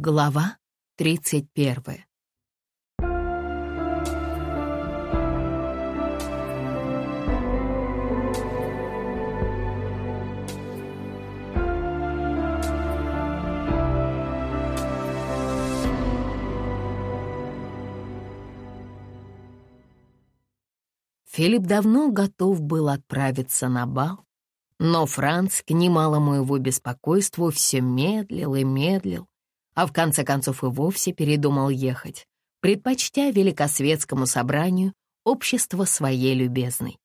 Глава 31. Филипп давно готов был отправиться на бал, но Франц, к немалому его беспокойству, все медлил и медлил, а в конце концов и вовсе передумал ехать, предпочтя великосветскому собранию общество своей любезной.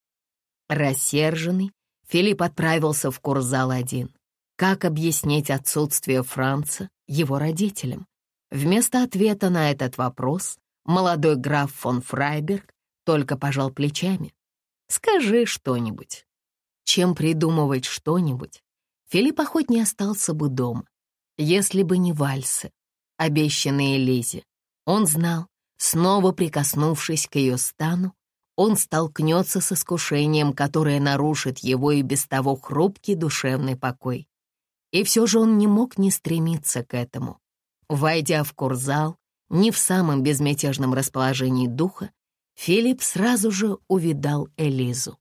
Рассерженный, Филипп отправился в курзал один. Как объяснить отсутствие Франца его родителям? Вместо ответа на этот вопрос молодой граф фон Фрайберг только пожал плечами. «Скажи что-нибудь». Чем придумывать что-нибудь, Филипп охотнее остался бы дома, если бы не вальсы, обещанные Лизе. Он знал, снова прикоснувшись к ее стану, он столкнется с искушением, которое нарушит его и без того хрупкий душевный покой. И все же он не мог не стремиться к этому. Войдя в курзал, не в самом безмятежном расположении духа, Филипп сразу же увидал Элизу.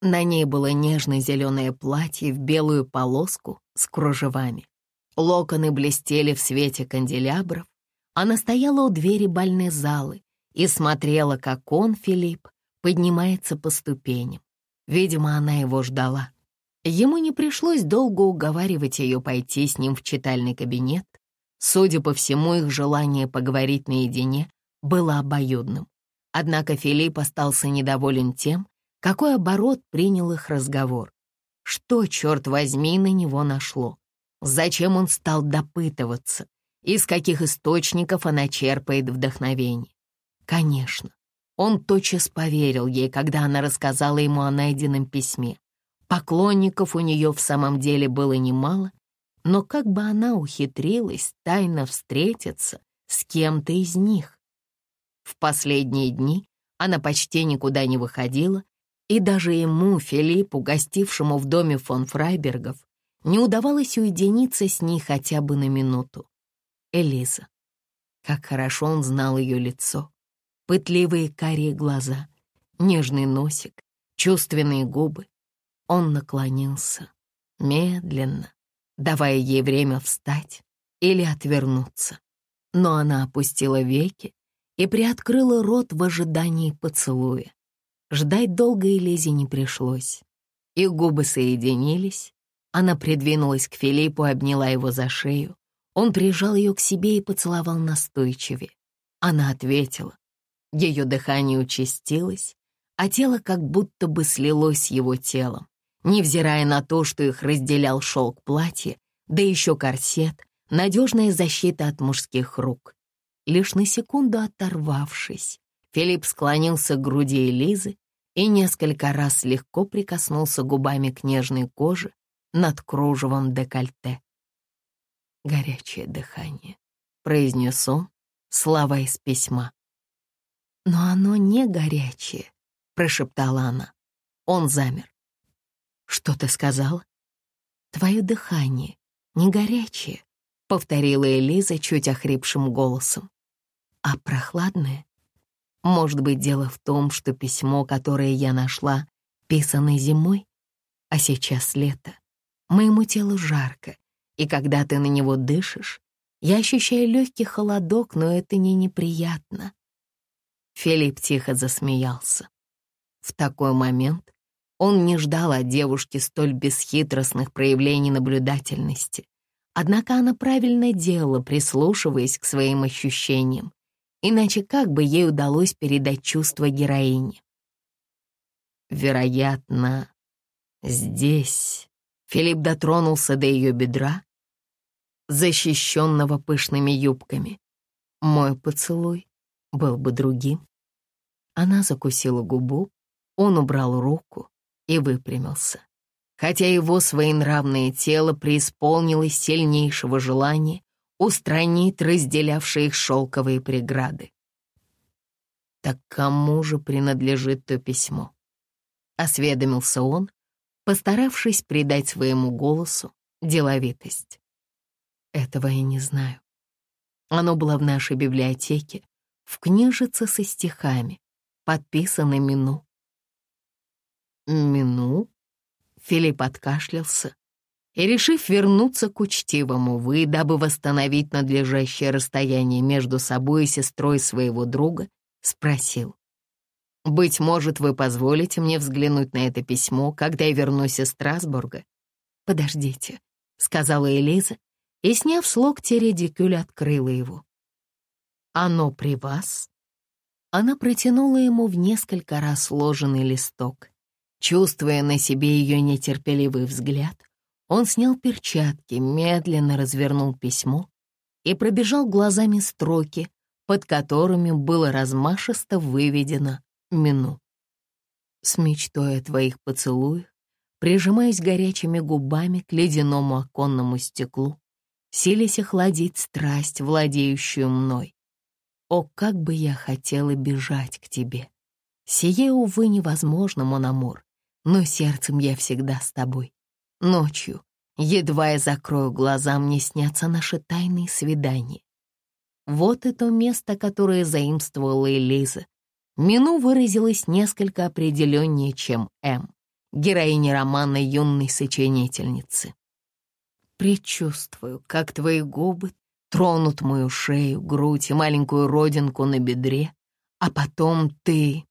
На ней было нежное зеленое платье в белую полоску с кружевами. Локоны блестели в свете канделябров. Она стояла у двери больной залы и смотрела, как он, Филипп, поднимается по ступеням. Видимо, она его ждала. Ему не пришлось долго уговаривать ее пойти с ним в читальный кабинет. Судя по всему, их желание поговорить наедине было обоюдным. Однако Филипп остался недоволен тем, какой оборот принял их разговор. Что, черт возьми, на него нашло? Зачем он стал допытываться? Из каких источников она черпает вдохновение? Конечно, он тотчас поверил ей, когда она рассказала ему о найденном письме. Поклонников у нее в самом деле было немало, но как бы она ухитрилась тайно встретиться с кем-то из них? В последние дни она почти никуда не выходила, и даже ему, Филиппу, гостившему в доме фон Фрайбергов, не удавалось уединиться с ней хотя бы на минуту. Элиза. Как хорошо он знал ее лицо. Пытливые карие глаза, нежный носик, чувственные губы. Он наклонился, медленно, давая ей время встать или отвернуться. Но она опустила веки и приоткрыла рот в ожидании поцелуя. Ждать долго Элизе не пришлось. Их губы соединились, она придвинулась к Филиппу и обняла его за шею. Он прижал ее к себе и поцеловал настойчивее. Она ответила. Ее дыхание участилось, а тело как будто бы слилось его телом, невзирая на то, что их разделял шелк платья, да еще корсет, надежная защита от мужских рук. Лишь на секунду оторвавшись, Филипп склонился к груди Элизы и несколько раз легко прикоснулся губами к нежной коже над кружевом декольте. «Горячее дыхание», — произнес он, слова из письма. «Но оно не горячее», — прошептала она. Он замер. «Что ты сказала?» «Твое дыхание не горячее», — повторила Элиза чуть охрипшим голосом а прохладное. Может быть, дело в том, что письмо, которое я нашла, писано зимой, а сейчас лето. Моему телу жарко, и когда ты на него дышишь, я ощущаю легкий холодок, но это не неприятно. Филипп тихо засмеялся. В такой момент он не ждал от девушки столь бесхитростных проявлений наблюдательности. Однако она правильно делала, прислушиваясь к своим ощущениям. Иначе как бы ей удалось передать чувства героини? Вероятно, здесь Филипп дотронулся до ее бедра, защищенного пышными юбками. Мой поцелуй был бы другим. Она закусила губу, он убрал руку и выпрямился. Хотя его своенравное тело преисполнилось сильнейшего желания, устранить разделявшие их шелковые преграды. Так кому же принадлежит то письмо? Осведомился он, постаравшись придать своему голосу деловитость. Этого я не знаю. Оно было в нашей библиотеке, в книжице со стихами, подписано Мину. Мину? Филипп откашлялся и, решив вернуться к учтивому «вы», дабы восстановить надлежащее расстояние между собой и сестрой своего друга, спросил. «Быть может, вы позволите мне взглянуть на это письмо, когда я вернусь из Страсбурга?» «Подождите», — сказала Элиза, и, сняв с локтя редикюль, открыла его. «Оно при вас?» Она протянула ему в несколько раз сложенный листок. Чувствуя на себе ее нетерпеливый взгляд, он снял перчатки, медленно развернул письмо и пробежал глазами строки, под которыми было размашисто выведено «Мину». С мечтой о твоих поцелуях, прижимаясь горячими губами к ледяному оконному стеклу, силясь охладить страсть, владеющую мной. О, как бы я хотела бежать к тебе! Сие, увы, невозможно, Мономор, но сердцем я всегда с тобой. Ночью, едва я закрою глаза, мне снятся наши тайные свидания. Вот и то место, которое заимствовала Элиза. Мину выразилась несколько определеннее, чем М, героиня романа юной сочинительницы. Предчувствую, как твои губы тронут мою шею, грудь и маленькую родинку на бедре, а потом ты...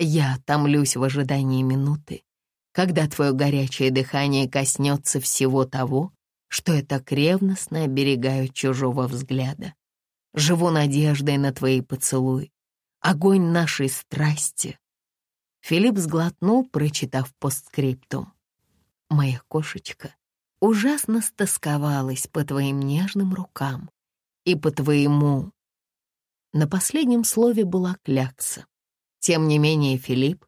Я томлюсь в ожидании минуты, когда твое горячее дыхание коснется всего того, что я так ревностно оберегаю чужого взгляда. Живу надеждой на твои поцелуи, огонь нашей страсти. Филипп сглотнул, прочитав постскриптум. Моя кошечка ужасно стосковалась по твоим нежным рукам и по твоему... На последнем слове была клякса. Тем не менее Филипп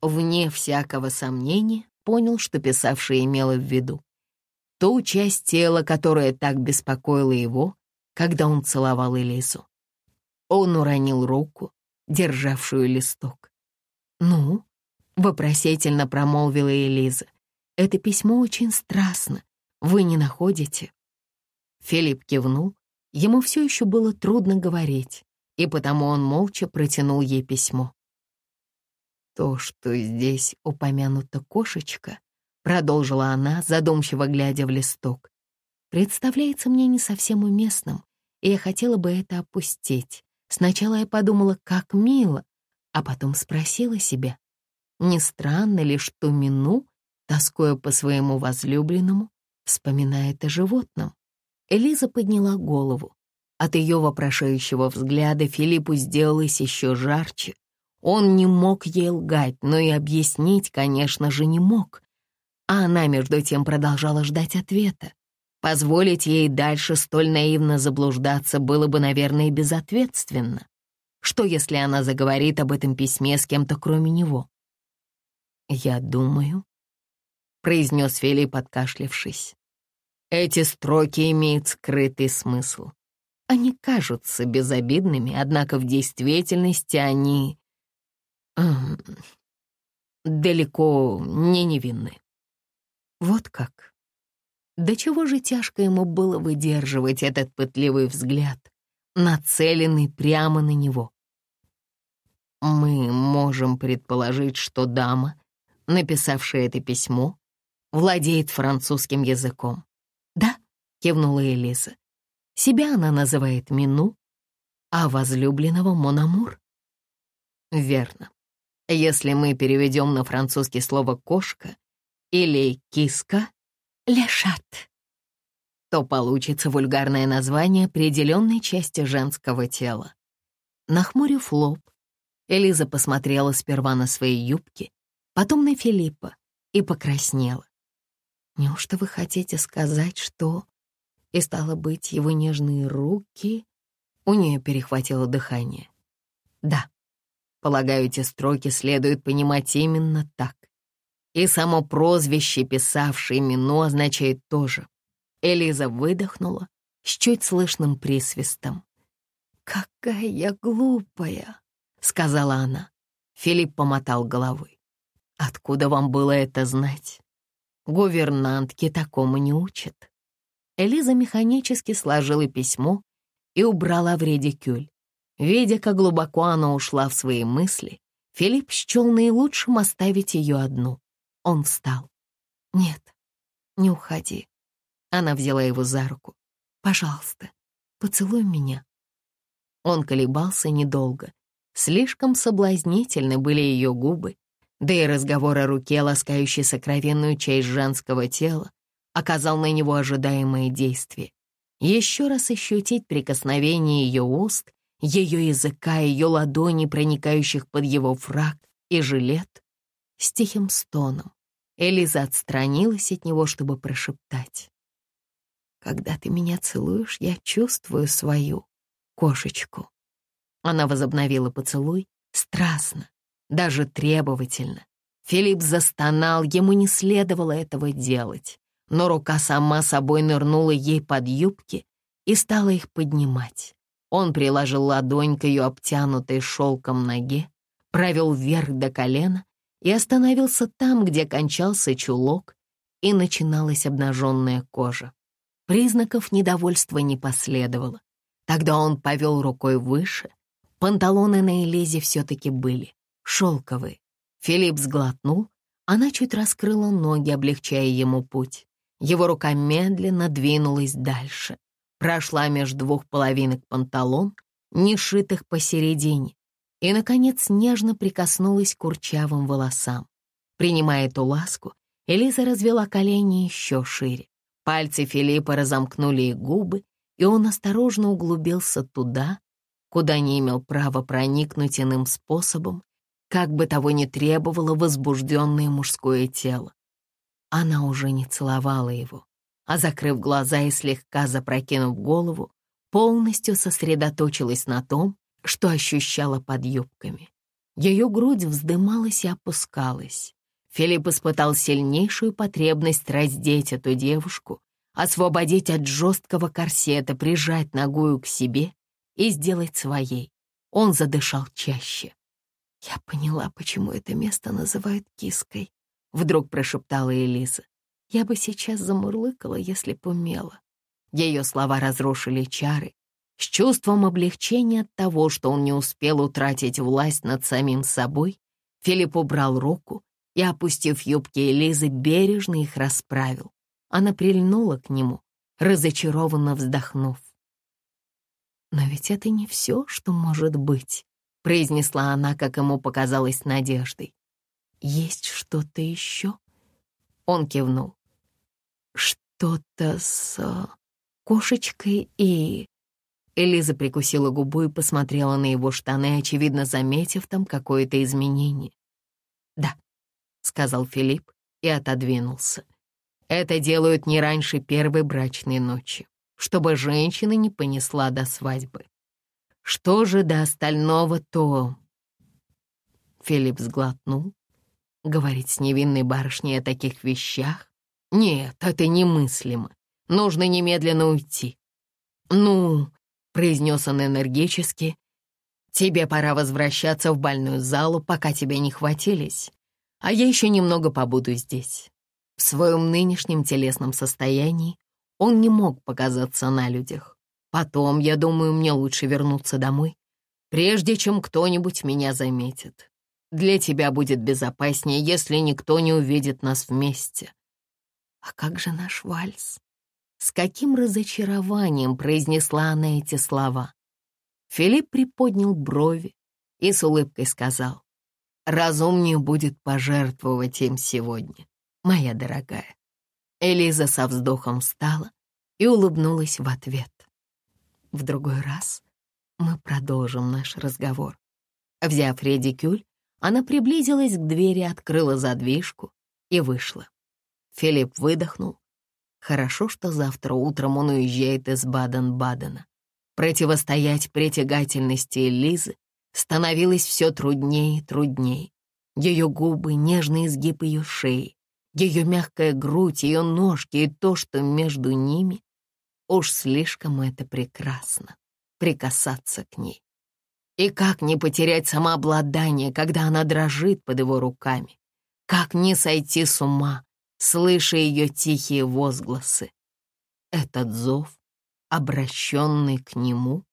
вне всякого сомнения, понял, что писавшая имела в виду. Ту часть тела, которая так беспокоила его, когда он целовал Элису. Он уронил руку, державшую листок. «Ну?» — вопросительно промолвила Элиза. «Это письмо очень страстно. Вы не находите?» Филипп кивнул. Ему все еще было трудно говорить, и потому он молча протянул ей письмо. То, что здесь упомянута кошечка, продолжила она, задумчиво глядя в листок, представляется мне не совсем уместным, и я хотела бы это опустить. Сначала я подумала, как мило, а потом спросила себя, не странно ли, что Мину, тоскуя по своему возлюбленному, вспоминает о животном? Элиза подняла голову. От ее вопрошающего взгляда Филиппу сделалось еще жарче, он не мог ей лгать, но и объяснить, конечно же, не мог. А она, между тем, продолжала ждать ответа. Позволить ей дальше столь наивно заблуждаться было бы, наверное, безответственно. Что, если она заговорит об этом письме с кем-то, кроме него? «Я думаю», — произнес Филипп, откашлившись. «Эти строки имеют скрытый смысл. Они кажутся безобидными, однако в действительности они далеко не невинны. Вот как. До чего же тяжко ему было выдерживать этот пытливый взгляд, нацеленный прямо на него. Мы можем предположить, что дама, написавшая это письмо, владеет французским языком. «Да», — кивнула Элиза. «Себя она называет Мину, а возлюбленного Монамур». «Верно. Если мы переведем на французский слово «кошка» или «киска» — «лешат», то получится вульгарное название определенной части женского тела. Нахмурив лоб, Элиза посмотрела сперва на свои юбки, потом на Филиппа и покраснела. «Неужто вы хотите сказать, что...» И стало быть, его нежные руки... У нее перехватило дыхание. «Да», Полагаю, эти строки следует понимать именно так. И само прозвище, писавшее Мино, означает тоже. Элиза выдохнула с чуть слышным присвистом. «Какая я глупая!» — сказала она. Филипп помотал головой. «Откуда вам было это знать? Гувернантки такому не учат». Элиза механически сложила письмо и убрала в редикюль. Видя, как глубоко она ушла в свои мысли, Филипп счел наилучшим оставить ее одну. Он встал. «Нет, не уходи». Она взяла его за руку. «Пожалуйста, поцелуй меня». Он колебался недолго. Слишком соблазнительны были ее губы, да и разговор о руке, ласкающей сокровенную часть женского тела, оказал на него ожидаемое действие. Еще раз ощутить прикосновение ее уст ее языка, ее ладони, проникающих под его фраг и жилет, с тихим стоном. Элиза отстранилась от него, чтобы прошептать. «Когда ты меня целуешь, я чувствую свою кошечку». Она возобновила поцелуй страстно, даже требовательно. Филипп застонал, ему не следовало этого делать, но рука сама собой нырнула ей под юбки и стала их поднимать. Он приложил ладонь к ее обтянутой шелком ноге, провел вверх до колена и остановился там, где кончался чулок и начиналась обнаженная кожа. Признаков недовольства не последовало. Тогда он повел рукой выше. Панталоны на Элизе все-таки были, шелковые. Филипп сглотнул, она чуть раскрыла ноги, облегчая ему путь. Его рука медленно двинулась дальше прошла между двух половинок панталон, не шитых посередине, и, наконец, нежно прикоснулась к курчавым волосам. Принимая эту ласку, Элиза развела колени еще шире. Пальцы Филиппа разомкнули и губы, и он осторожно углубился туда, куда не имел права проникнуть иным способом, как бы того ни требовало возбужденное мужское тело. Она уже не целовала его а закрыв глаза и слегка запрокинув голову, полностью сосредоточилась на том, что ощущала под юбками. Ее грудь вздымалась и опускалась. Филипп испытал сильнейшую потребность раздеть эту девушку, освободить от жесткого корсета, прижать ногую к себе и сделать своей. Он задышал чаще. «Я поняла, почему это место называют киской», — вдруг прошептала Элиза. Я бы сейчас замурлыкала, если б умела. Ее слова разрушили чары. С чувством облегчения от того, что он не успел утратить власть над самим собой, Филипп убрал руку и, опустив юбки Элизы, бережно их расправил. Она прильнула к нему, разочарованно вздохнув. «Но ведь это не все, что может быть», — произнесла она, как ему показалось, надеждой. «Есть что-то еще?» Он кивнул что-то с э, кошечкой и...» Элиза прикусила губу и посмотрела на его штаны, очевидно заметив там какое-то изменение. «Да», — сказал Филипп и отодвинулся. «Это делают не раньше первой брачной ночи, чтобы женщина не понесла до свадьбы. Что же до остального, то...» Филипп сглотнул. Говорить с невинной барышней о таких вещах «Нет, это немыслимо. Нужно немедленно уйти». «Ну», — произнес он энергически, «тебе пора возвращаться в больную залу, пока тебя не хватились, а я еще немного побуду здесь». В своем нынешнем телесном состоянии он не мог показаться на людях. Потом, я думаю, мне лучше вернуться домой, прежде чем кто-нибудь меня заметит. Для тебя будет безопаснее, если никто не увидит нас вместе. «А как же наш вальс?» С каким разочарованием произнесла она эти слова. Филипп приподнял брови и с улыбкой сказал, «Разумнее будет пожертвовать им сегодня, моя дорогая». Элиза со вздохом встала и улыбнулась в ответ. «В другой раз мы продолжим наш разговор». Взяв редикюль, она приблизилась к двери, открыла задвижку и вышла. Филипп выдохнул. Хорошо, что завтра утром он уезжает из Баден-Бадена. Противостоять притягательности Лизы становилось все труднее и труднее. Ее губы, нежный изгиб ее шеи, ее мягкая грудь, ее ножки и то, что между ними. Уж слишком это прекрасно — прикасаться к ней. И как не потерять самообладание, когда она дрожит под его руками? Как не сойти с ума, слыша ее тихие возгласы. Этот зов, обращенный к нему,